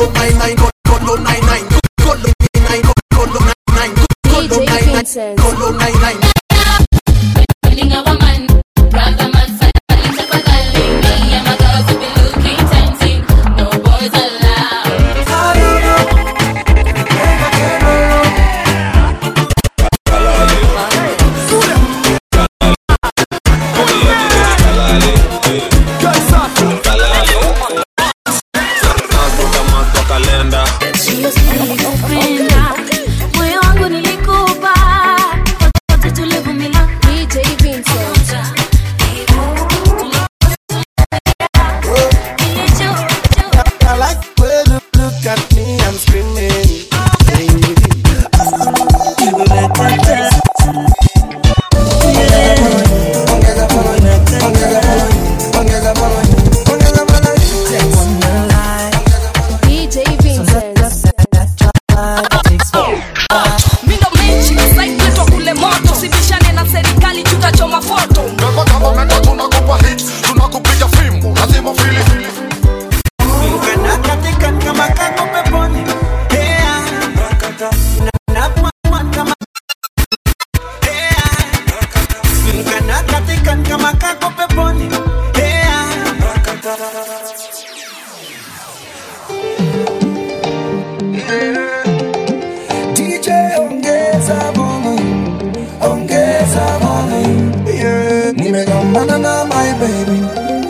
don't mind my gun kama kako peponi. DJ ongeza volume, ongeza volume. Yeah. Nimegombana na my baby,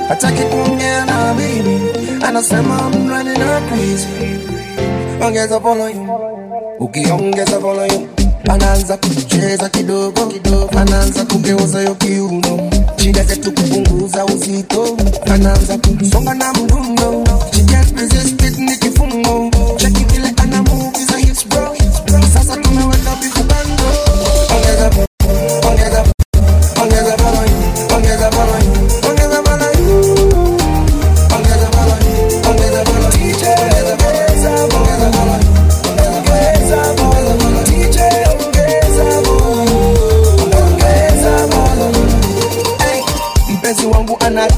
hataki kuongea na bibi, anasema mradi na crazy, ongeza volume, ukiongeza volume. ananza kucheza kidogo kidogo, anaanza kugeuza yo kiuno, shida zetu kupunguza uzito, ananza kusonga na mdundo, she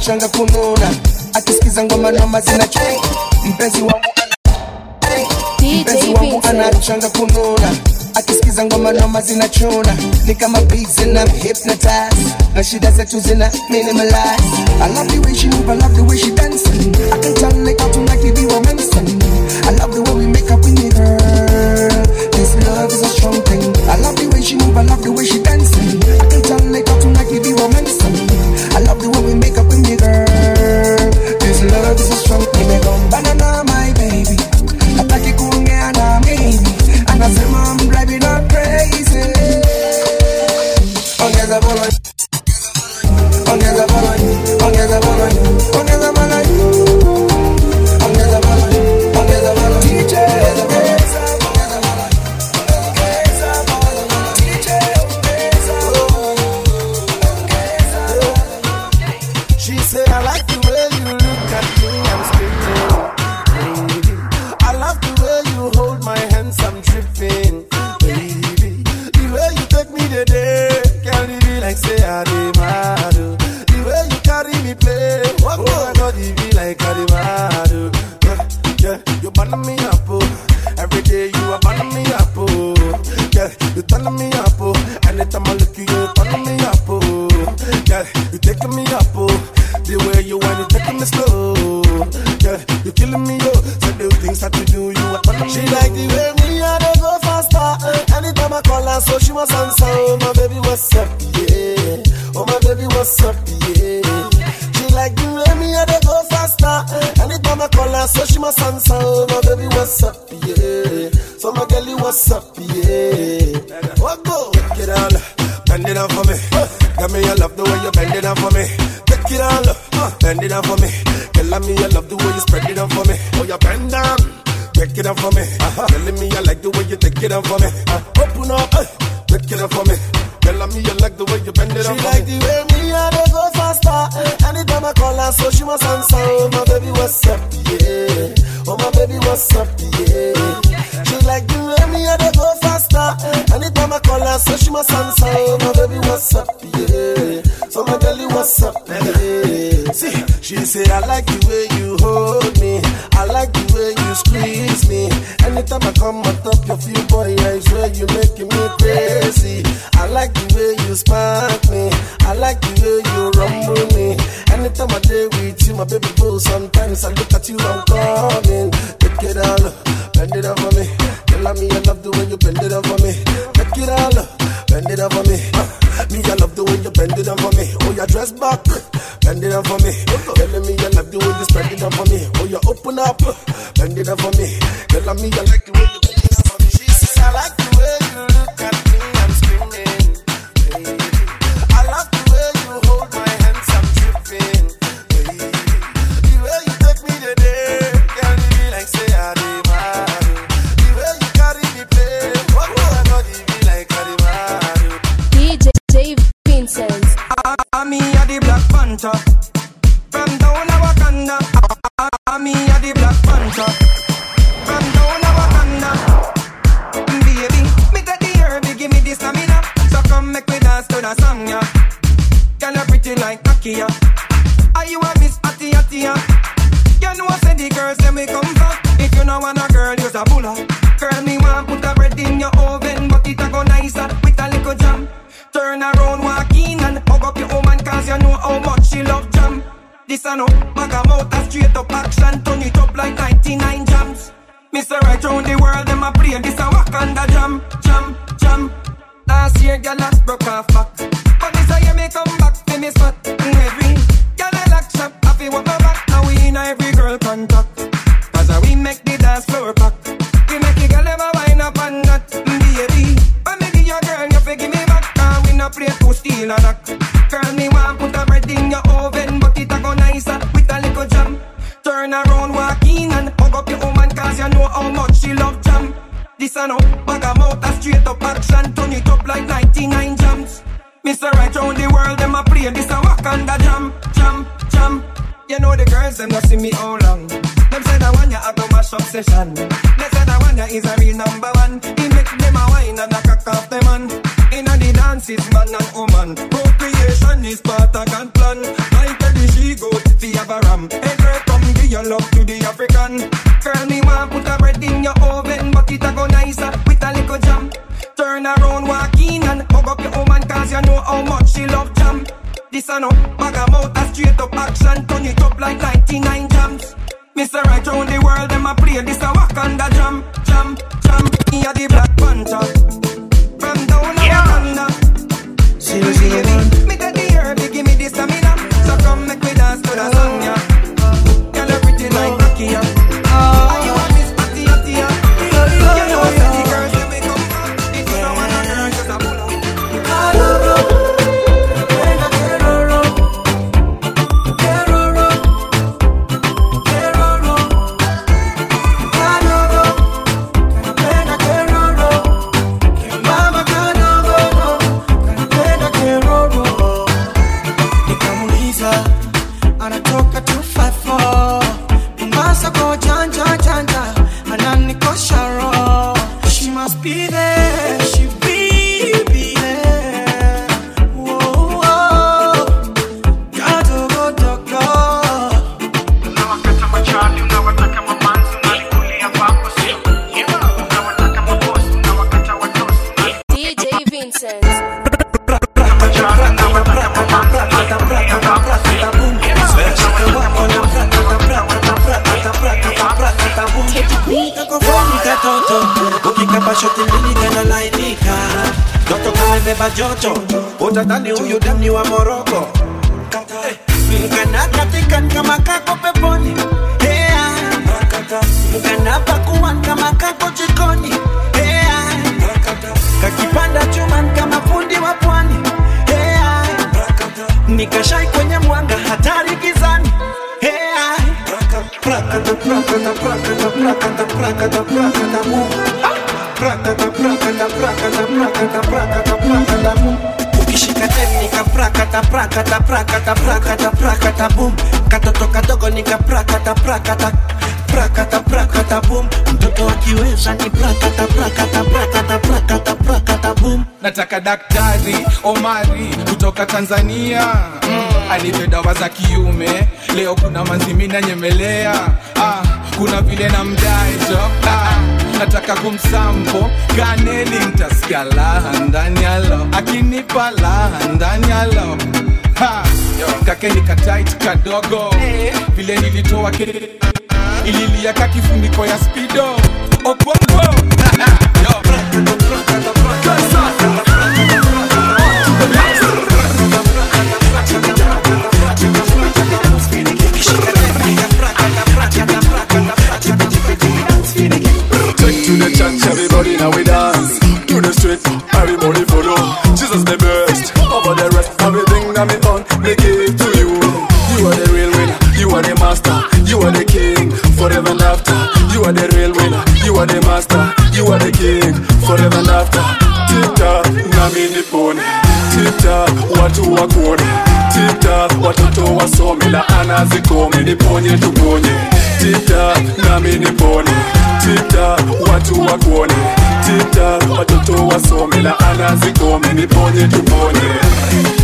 anachanga kununa, akisikiza ngoma noma zinachanga wangu anachanga kununa. Akisikiza ngoma noma zinachuna ni kama beats and I'm hypnotized na shida zetu zina minimalize. I love the way she move, I love the way she dancing. I can tell like automatically romancing. só me, I like Pisano. Bag I'm out a straight up action, turn it up like 99 jams. Mr. Right round the world, them a play this a whack and a jam, jam. You know the girls, them not see me all long. Them said I want ya at the mash up session. They said I want ya is a real number one. He make them a wine and a cock off them man. In the dance man and woman. Procreation is part of God plan. My tell the she goat to have a ram. Hey girl, come give your love to the African. Girl, me want put a bread in your oven, but it a go nicer with a little jam. Turn around, walk in and hug up your woman, cause you know how much she love jam this I know. Bag a mouth, a straight up action, turn it up like 99 jams. Mr. Right round the world, them a play this a walk on the jam, jam, jam. Me a the Black Panther, from down yeah. under. See, see, me take the herb, give me the stamina, so come make me dance to the song. prakata prakata prakata boom katoto kadogo nika prakata prakata prakata prakata boom mtoto akiweza ni prakata prakata prakata prakata prakata boom nataka daktari omari kutoka tanzania mm. anipe dawa za kiume leo kuna manzimi na nyemelea ah, kuna vile na mdaejo ah nataka kumsampo ganeli mtaskalaha ndani yalo akinipa laha ndani yalo ha kake ni katait kadogo. Vile nilitoa ke ililia ka kifuniko ya spido okwongo. Take to the church, everybody now we dance. To the street, everybody me to you. You are the real winner. You are the master. You are the king. Forever and after. You are the real winner. You are the master. You are the king. Forever and after. Tip-top, nami nipone. Tip-top, watu wakone, Tip-top, watoto wasome. Laana zikome, niponye tuponye. Tip-top, nami nipone. Tip-top, watu wakuone. Tip-top, watoto wasome. Laana zikome, niponye tuponye.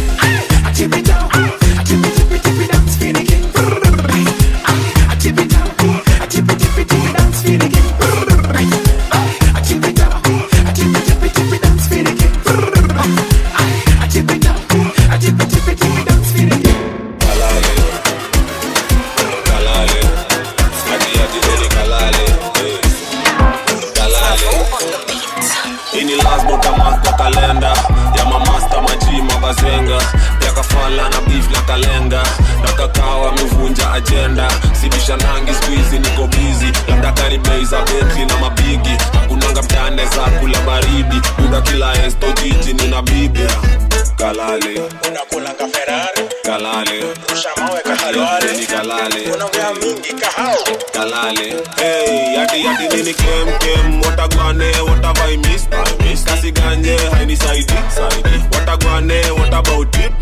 Kalale unakula kaferari kalale ushamawe kahalware ni kalale unaongea mingi kahao kalale hey yati yati nini kem kem watagwane watavai miss miss kasi ganye haini saidi saidi. Watagwane what about it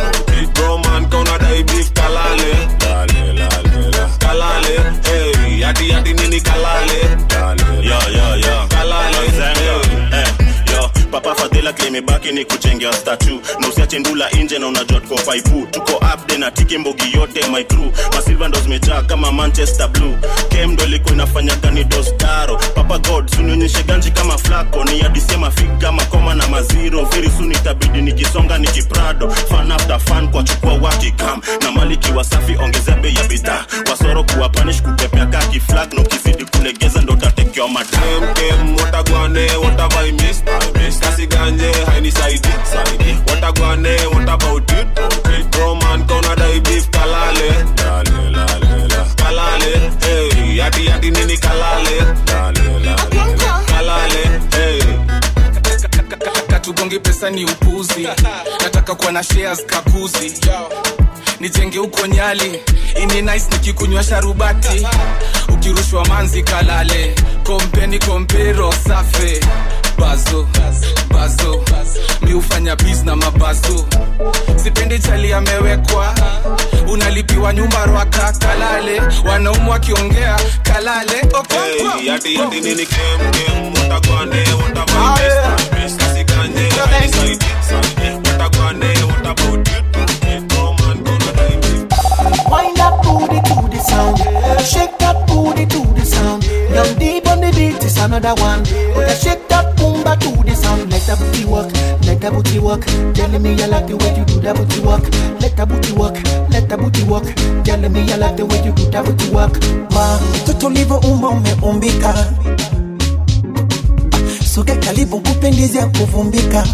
papa fadhila klimebaki ni kuchengea statu na usiache ndula nje na unajua tuko faipu tuko upde na tiki mbogi yote my crew. Masilva ndo zimejaa kama manchester blue. Kem ndo ilikuwa inafanya gani dostaro papa god sunionyeshe ganji kama flako ni adisema figa makoma na maziro very soon itabidi nikisonga nikiprado. Fan after fan kwa chukua wakikam na maliki wasafi ongezea bei ya bidhaa. Wasoro kuwa panish kukepea kaki flag na ukizidi kulegeza ndo tatekewa madamkem kem watagwane watavai miss miss ganje haini saidi saidi watagwane what about it? It bro man kauna dai beef kalale. Lale lale la kalale hey yati yati nini kalale. lale lale katugongi pesa ni upuzi. Nataka kuwa na shares kakuzi nijenge huko nyali. Ini nice nikikunywa sharubati. Ukirushwa manzi kalale. Kompeni kompero safe. Bazo bazo. Mi hufanya bis na mabazo. Sipendi chali amewekwa unalipiwa nyumba rwaka kalale. Wanaumu wakiongea kalale. Okay, hey yadi, yadi, nini? Kem kem utakwane, watavai Wind that booty to the sound. Shake that booty to the sound. Young deep on the beat is another one. Oh, yeah, shake that boomba to the sound. Let that booty work, let that booty work. Telling me you like the way you do that booty work. Let that booty work, let that booty work. Telling me you like the way you do that booty work. ma mtoto ulivyoumba umeumbika soge karibu kupendizi kuvumbika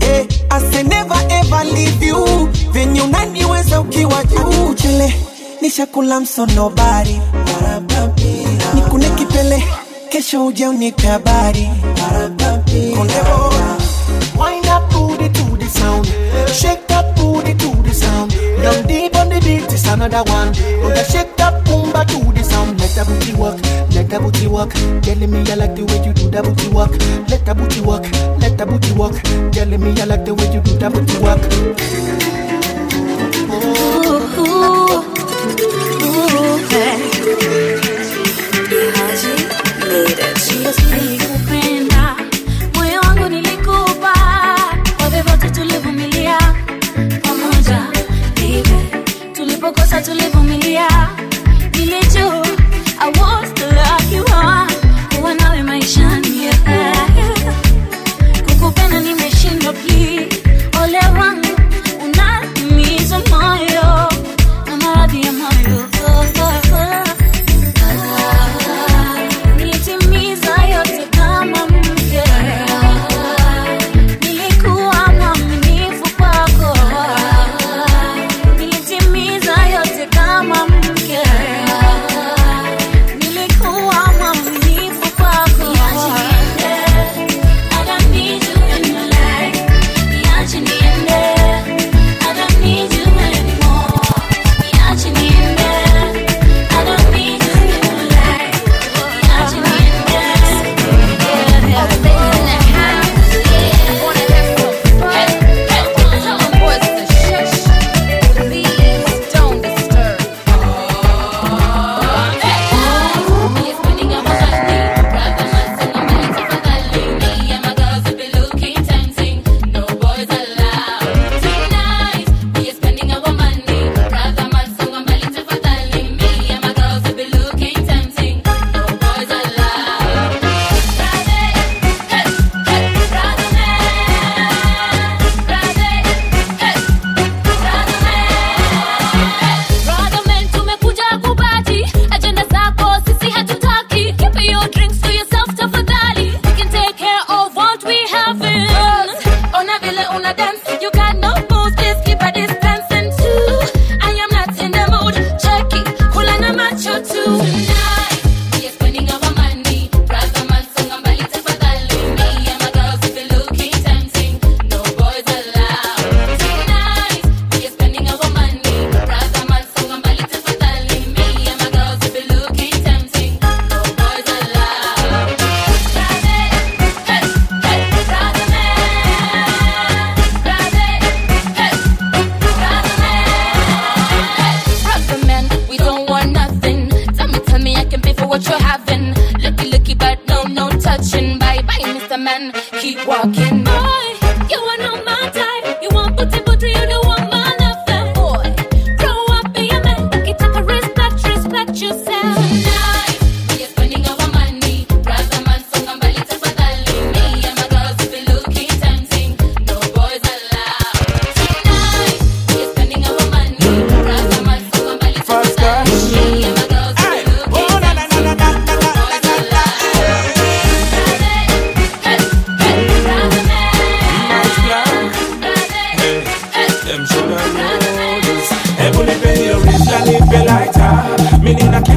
eh, say never ever leave you venye unaniweza ukiwa juu chele nishakula msonobari nikune kipele kesho uje unikabari Kondebo. Wind up booty to the sound. Shake that booty to the sound. Deep on the beat another one. Shake that boomba to the that booty work, let that booty work. Telling me I like the way you do that booty work. Let that booty work, let that booty work. Telling me I like the way you do that booty work.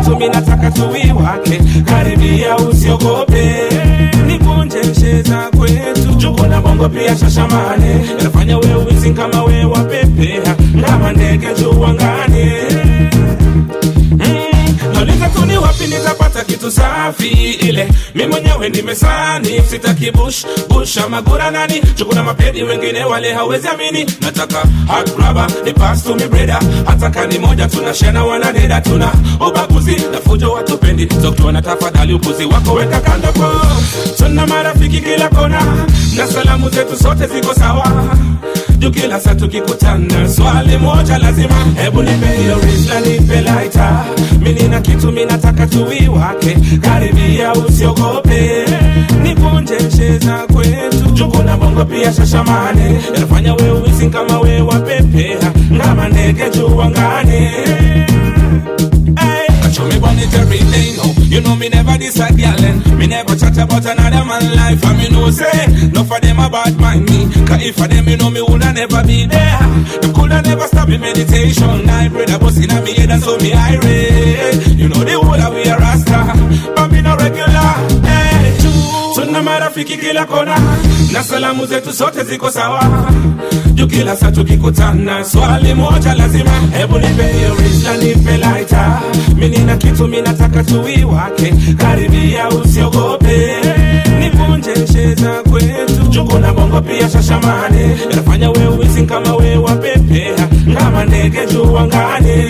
Mimi nataka tuiwake karibia usiogope. Ni nsheza kwetu. Juko na bongo pia shashamane. Nafanya we wizi kama we kitu safi ile. Mi mwenyewe nimesani sitaki bush bush ama gura nani. Chukuna mapedi wengine wale hawezi amini. Nataka hot grabber ni pass to me breda hata kani moja tunashana wanadeda tuna ubaguzi. Na fujo watupendi toktuona tafadhali upuzi wako weka kando po tuna marafiki kila kona. Na salamu zetu sote ziko sawa juu kila saa tukikutana swali moja lazima. Hebu nipe hiyo rizla nipe laita kitu minataka tuiwake karibia usiogope. Nivunje nsheza kwetu. Juku na bongo pia shashamane. Yanafanya we uwisi kama we wapepea ngama ndege juu no You know me never decide, and Me never chat about another man life. And me know say, no for them about mind me. Cause if for them, you know me woulda never be there. Them coulda never stop me meditation. I pray that bust inna me head and so me irate You know the marafiki kila kona Na salamu zetu sote ziko sawa. Juu kila saa tukikutana swali moja lazima hebu nipe rizla nipe laita mini na kitu minataka tuiwake karibia usiogope. Nivunje nsheza kwetu. Juku na bongo pia shashamane. Nafanya we uisi kama we wapepea. Kama ndege juu angane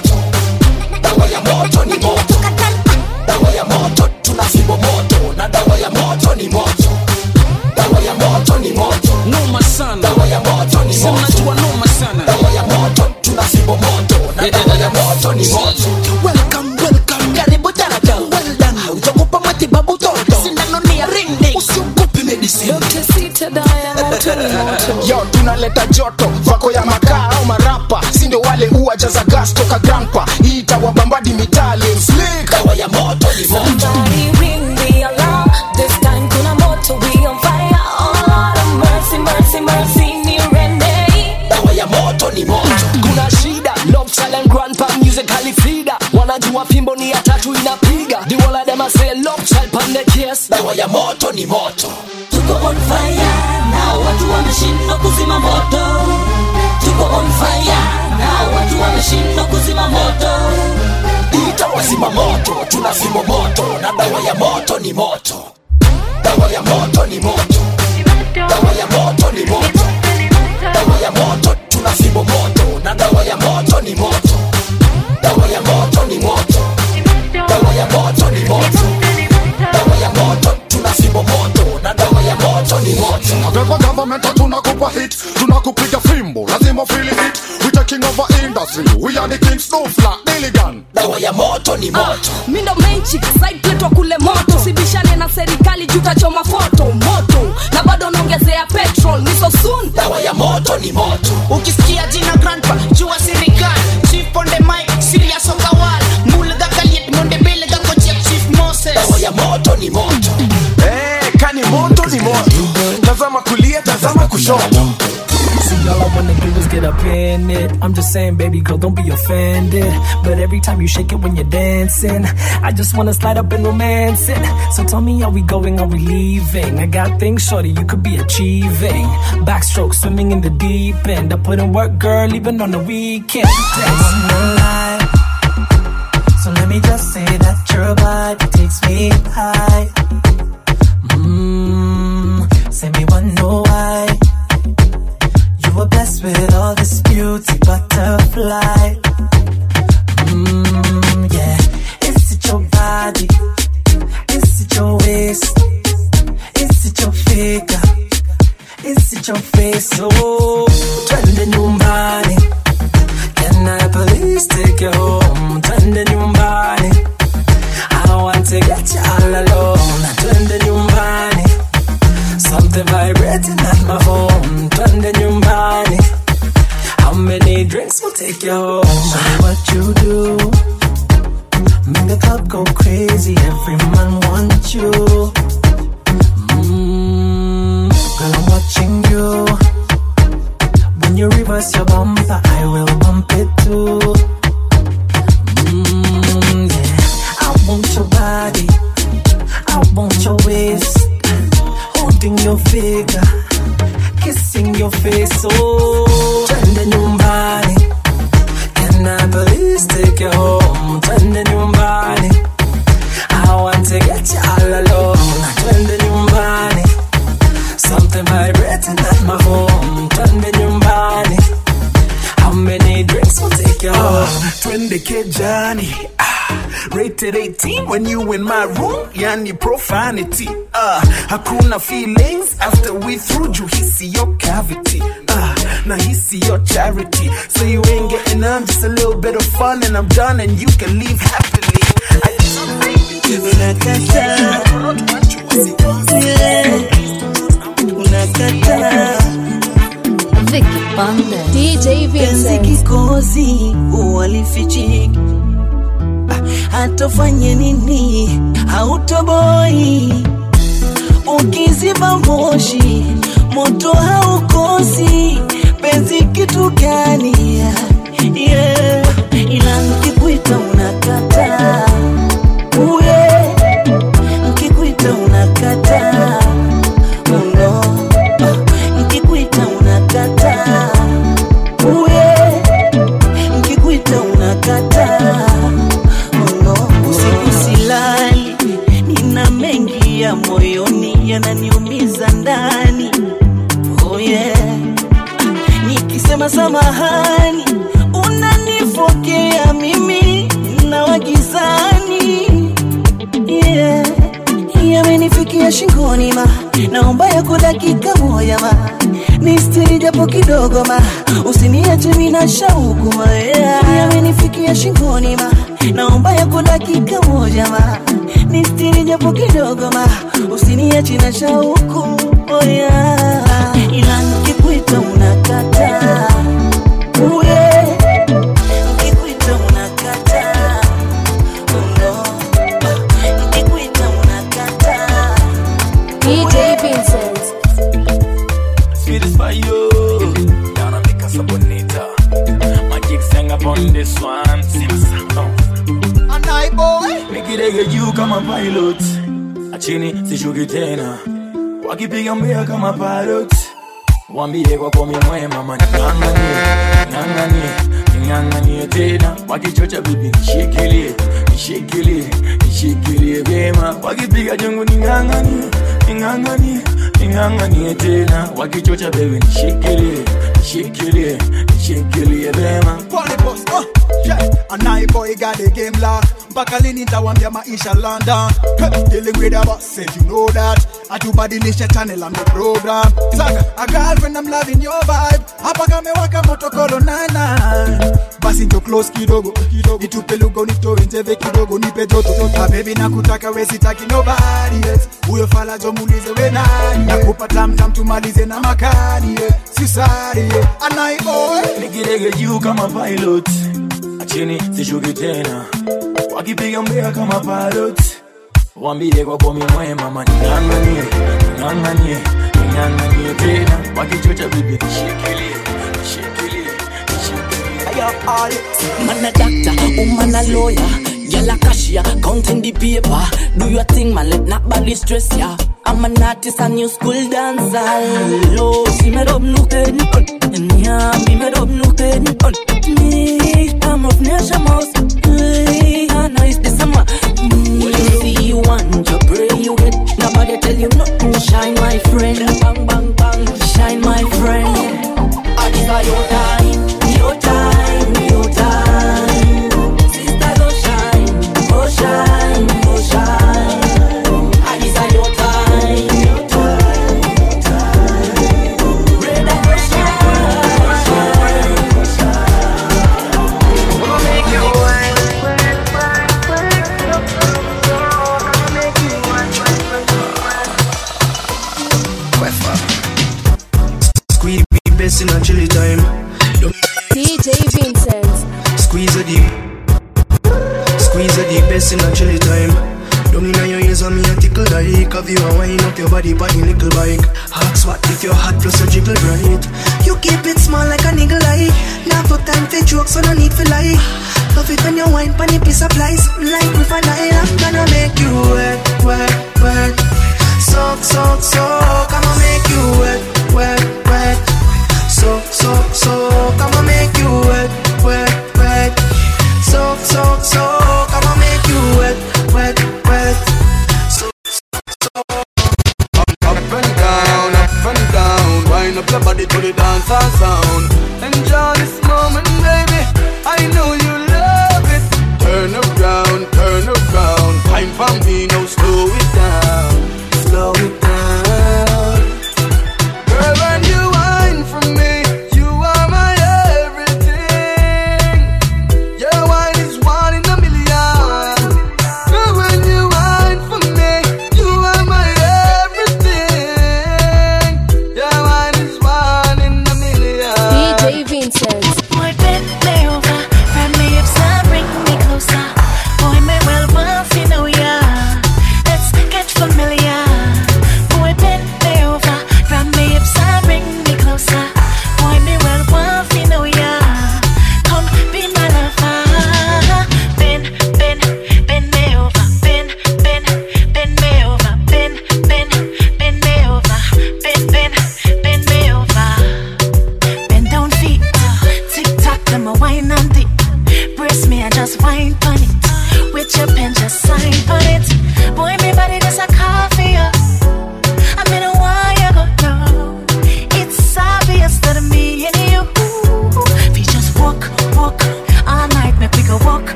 tunakupa hit, tunakupiga kupiga fimbo. Lazima feel it. We taking over industry. We are the king snowflake Diligan dawa ya moto ni moto. Mi ndo menchi wa kule moto. Sibishane na serikali jutachoma foto moto. Na bado naongezea petrol. Niso soon. Dawa ya moto ni moto. Ukisikia jina grandpa kulia tazama kushoto See, all I wanna do is get up in it. I'm just saying, baby girl, don't be offended. But every time you shake it when you're dancing, I just wanna slide up and romance it. So tell me, are we going, are we leaving? I got things, shorty, you could be achieving. Backstroke, swimming in the deep end. I put in work, girl, even on the weekend. So let me just say that your body takes me high. Mmm, say me one know with all this beauty, butterfly. Mmm, yeah. Is it your body? Is it your waist? Is it your figure? Is it your face? Oh, twende nyumbani. Can I please take you home? Twende nyumbani. I want to get you all alone. Twende nyumbani. Something vibrating at my home. Twende nyumbani. How many drinks will take you home? Show me what you do. Make the club go crazy. Every man wants you. Mm, girl, I'm watching you. When you reverse your bumper, I will bump it too. Mm, yeah. I want your body. I want your waist. Holding your figure. Kissing your face. Oh, twende nyumbani. Can I please take you home? Twende nyumbani. I want to get you all alone. Twende nyumbani. Something vibrating at my home. Twende nyumbani. How many drinks will take you home? twende kejani ah, rated 18 when you in my room yani profanity. Ah, hakuna feelings after we through juu hisi your cavity. Ah, na hisi your charity. So you ain't getting none just a little bit of fun and i'm done and you can leave happily. I just Vicky Banda DJ penzi Vincenz. kikozi uwalifichiki hatofanye nini? Hautoboi. Ukiziba moshi moto haukosi. Penzi kitu gani? Yeah. Wakipiga mbea kama parot Wambie kwa komi mwema man. Nganganie, nganganie, nganganie tena. Wakichocha bibi nishikilie, nishikilie, nishikilie vyema. Wakipiga jungu ninganganie, ninganganie, ninganganie tena. Wakichocha baby nishikilie, nishikilie, nishikilie vyema. Quality boss, uh, yeah. And I boy got the game la mpaka lini ntawambia maisha london. Hey, dealing with a boss said you know that. Atubadilisha channel and the program. Saka a girlfriend i'm loving your vibe. Hapa kamewaka motokolo nana basi njo close kidogo kidogo. Itupe lugo nitoe njeve kidogo. Nipe joto ah, baby nakutaka we sitaki nobody else huyo fala jo muulize we nani nakupa tamtam tumalize na makani yeah. sisari yeah. anaiboy Nikidege juu kama pilot achini sishuki tena wakipiga mbea kama pilot wambie kwa komi mwema maning'ang'anie ning'ang'anie ning'ang'anie tena wakichocha bibi nishikilie nishikilie a doctor, woman a lawyer, girl a cashier, counting the paper. Do your thing, man, let not body stress ya. I'm an artist, a new school dancer. Lo, si me rob nu ten, nya, mi me rob nu ten. Of nation mouse. Hey, I summer. Mm, you see you want, you pray you get. Nobody tell you nothing. Shine, my friend. Bang, bang, hot plus a jiggle right You keep it small like a niggle eye. Now for time for jokes, so no need for lie. Love it when you wine pon your piece of lies. Like with an eye, I'm gonna make you wet, wet, wet. Soak, soak, soak. I'ma make you wet, wet, wet. Soak, soak, soak. I'ma make you wet, wet, wet. Soak, soak, soak. Up your body to the dancehall sound. Enjoy this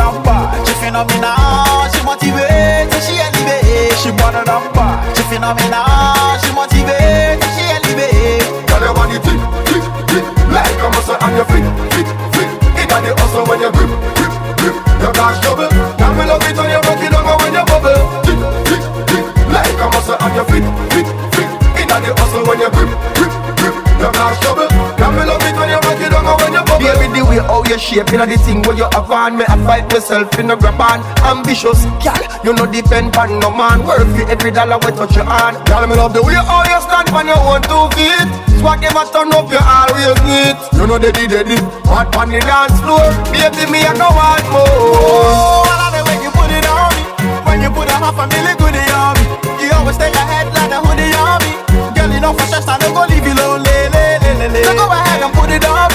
she better. She phenomenal, she motivate, she elevate, she better than bar. She phenomenal, she motivate, she elevate. Girl, your body tick, tick, tick Like a muscle on your feet Way how you shape. You know the thing where you have on. Me I fight myself in the grab on. Ambitious, girl You know depend on no man. Work for every dollar we touch your hand Girl, me love the way how you stand on your own two feet. Swag them a turn up, you always neat You know they did it, hot on the dance floor. Baby, me I no want more. Oh, I love the way you put it on me. When you put a half a million goodie on me, you always stay ahead like a hoodie on me. Girl, you know for sure I don't go leave you lonely. Le, le, le, le. So go ahead and put it on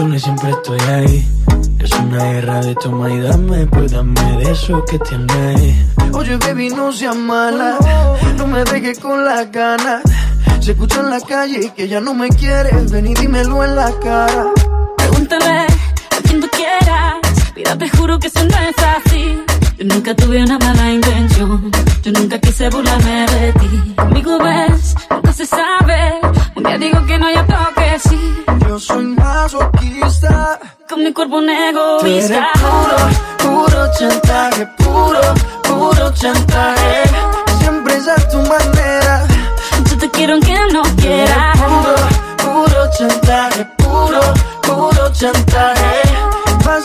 Y siempre estoy ahí. Es una guerra de toma y dame, pues dame de eso que tienes. Oye, baby, no seas mala. No me dejes con las ganas. Se escucha en la calle que ya no me quieres. Ven y dímelo en la cara. Pregúntale a quien tú quieras. Mira, te juro que eso no es así. Yo nunca tuve una mala intención. Yo nunca quise burlarme de ti. Conmigo ves, nunca se sabe. Un día digo que no, ya tengo que sí. Yo soy masoquista. Con mi cuerpo un egoísta. puro, puro chantaje. Puro, puro chantaje. Siempre es a tu manera. Yo te quiero aunque no quieras. Puro, puro chantaje. Puro, puro chantaje. Vas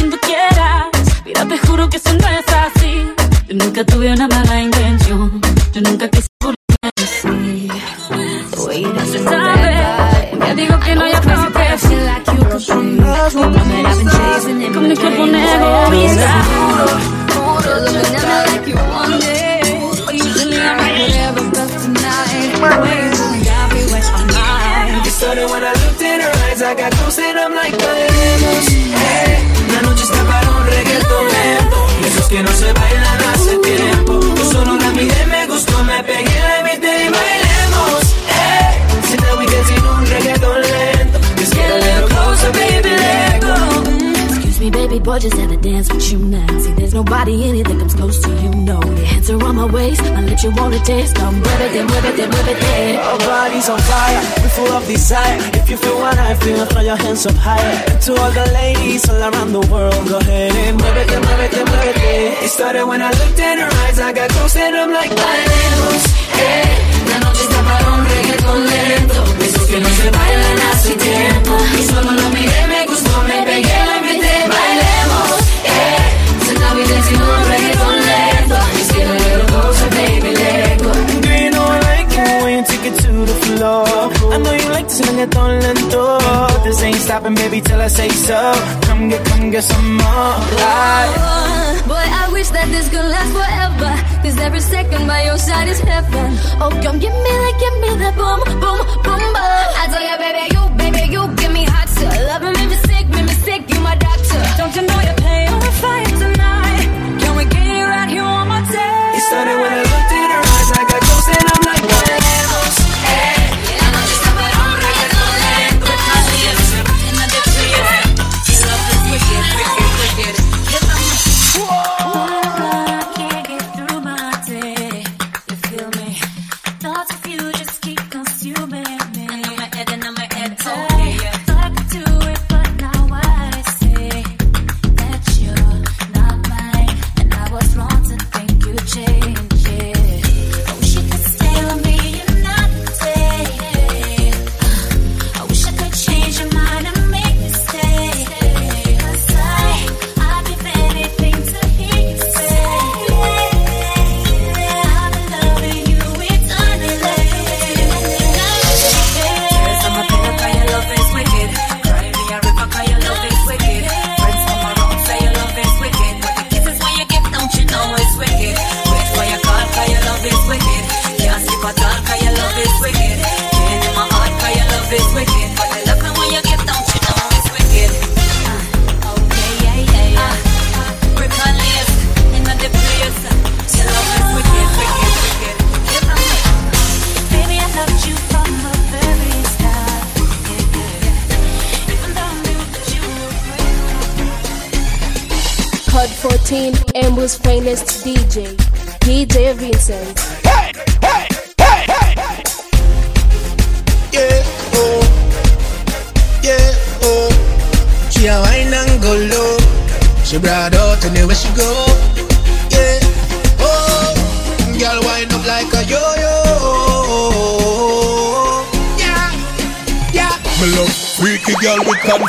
quien tú quieras. Mira, te juro que eso no es así. Yo nunca tuve una mala intención. Yo nunca quise burlarme así No se sabe Ya digo que no, ya creo que sí. Con mi cuerpo un egoísta started when I looked in her eyes, I got close and I'm like, que no se bailan Just had to dance with you now. See, there's nobody in it that comes close to you, no. Your hands are on my waist, I let you wanna taste. Come, muévete, muévete, muévete. Our bodies on fire, we full of desire. If you feel what I feel, throw your hands up higher. And to all the ladies all around the world, go ahead and muévete, muévete, muévete. It started when I looked in her eyes, I got close and I'm like, bailemos, Eh, la noche está para un reggaetón lento. Esos que no se bailan hace tiempo. Y solo lo miré, me gustó, me pegué, This baby, till I say so. Come get, come get some more. Right. Oh, boy, I wish that this could last forever. Cause every second by your side is heaven. Oh, come give me that, give me that boom, boom, boom, boom. I tell you, baby, you, baby, you give me hot. Loving me, me sick, me, me sick, you my doctor. Don't you know you're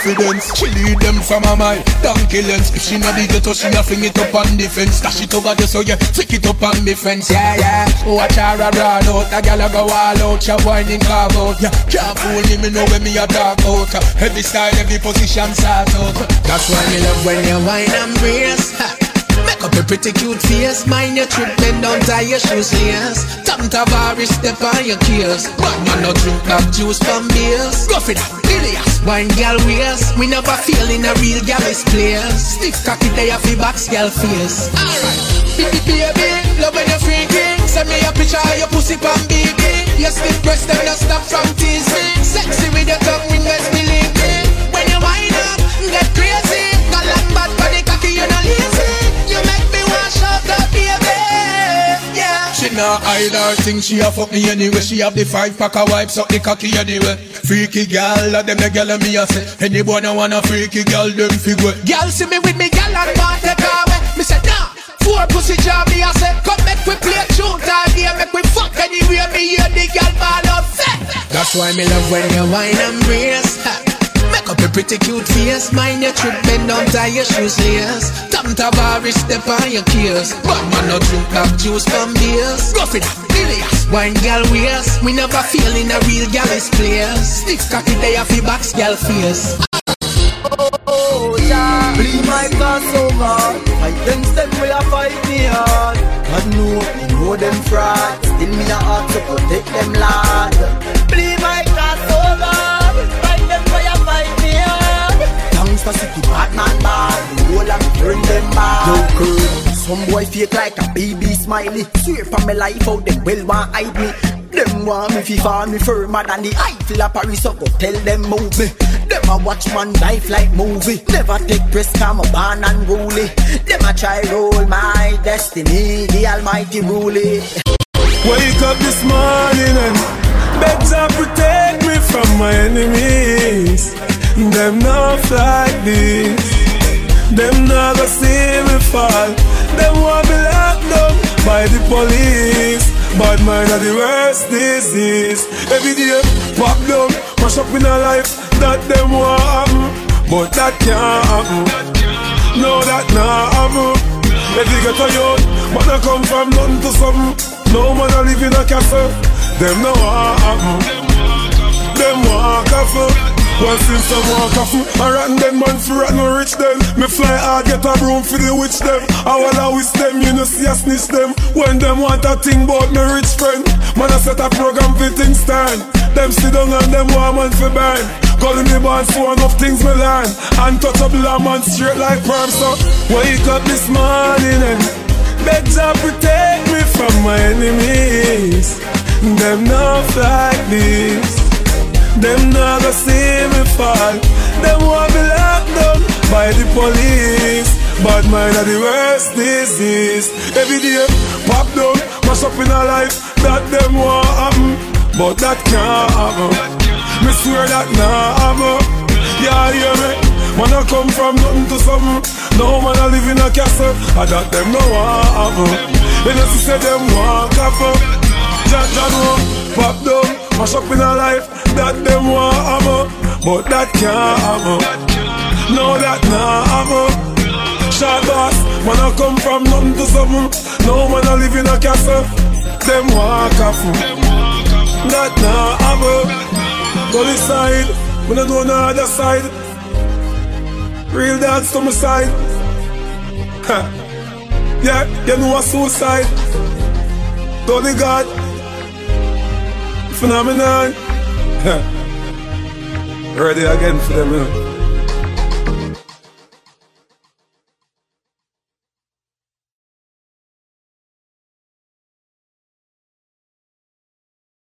confidence. She lead them from a mile, donkey lens. If she not the ghetto, she a fling it up on the fence. Dash it over there, so yeah, flick it up on me fence. Yeah, yeah. Watch her a run out, that girl a go all out. She whining carve out. Yeah, can't fool me, me know when me a talk out. Every style, every position, sort out. That's why me love when you wine and brace. Pretty cute face, mind your trip, bend down, tie your shoes lace. Tom Tavares, step on your keels. But man, no drink back juice from beers. Go for that, Ilias. Wine gal waist, we never feel in a real gal's place. Stiff cocky, they have the box gal face. Alright, baby, love when you're freaking. Send me a picture of your pussy pan, baby. Your stiff breast, them not stop from tease me. Sexy with your tongue, ring believe me. When you wind up, get crazy. She not hide her thing, she a fuck me anyway. She have the five pack of wipes up the cocky anyway. Freaky girl, a them the girl me a say. Any boy no want a freaky girl, them figure. Girl see me with me, girl and want take away. Me say nah. Four pussy job me a say. Come make we play truth all day. Make we fuck anywhere me hear the girl ball out. That's why me love when you wine and brace. Up your pretty cute face. Mind your trip, bend down, tie your shoes lace. Tom Tavares, step on your keels. But man, no drink back juice from beers. Go for that, Ilias. Wine gal waist. We never feel in a real gal's place. Stiff cocky, they have the box gal face. Oh, yeah. Bleed my cause so hard Against them will fight me hard God know, me know them fraud Still me a heart to protect them fake like a baby smiley Swear for my life out them well want hide me them want me fi fall me firmer than the Eiffel of Paris So go tell them move me Them a watch man life like movie Never take risk I'm a born unruly Them a try roll my destiny The almighty rule Wake up this morning and beg to protect me from my enemies. Them not like this. Them gonna see me fall. Them want me locked down by the police. Bad mind are the worst disease. Every day, pop down, mash up in a life that them want happen, but that can't happen. No, that not happen. You get a youth, man I come from nothing to something. No man a live in a castle. Them no want happen. Them walk off. Well, since I walk off, I rotten them man for rotten rich them. Me fly hard, get a broom for the witch them. I will always them, you know, see I snitch them. When them want a thing about me rich friend, man, I set a program for things stand. Them sit down and them want man for burn. Calling me born for enough things me learn. Untouchable a man straight like perm, so wake up this morning and to protect me from my enemies. Them not like this. Them not gonna see me fall. Them want me locked down by the police. Bad mind are the worst disease. Every day, pop down, mash up in a life that them want happen, but that can't happen. Me swear that nah happen. Yeah, hear me. Man, I come from nothing to something. No man, I live in a castle. I that them no want happen. They just say them want happen. Jah Jah know, pop down, mash up in a life that them want happen, but that can't happen. No, that not happen. Short boss, man I come from nothing to something. No man I live in a castle. Them walk off. That not happen. Go this side, when I on the other side. Real dance to my side. Yeah, you know a suicide. Tony God. Phenomenon. Ready again for them. You.